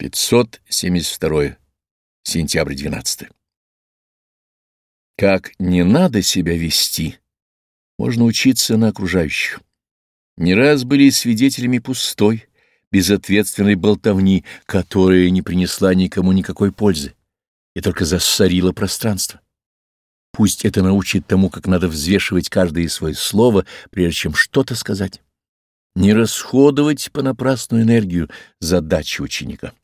572. Сентябрь 12. Как не надо себя вести, можно учиться на окружающих. Не раз были свидетелями пустой, безответственной болтовни, которая не принесла никому никакой пользы и только зассорила пространство. Пусть это научит тому, как надо взвешивать каждое свое слово, прежде чем что-то сказать. Не расходовать понапрасну энергию задачи ученика.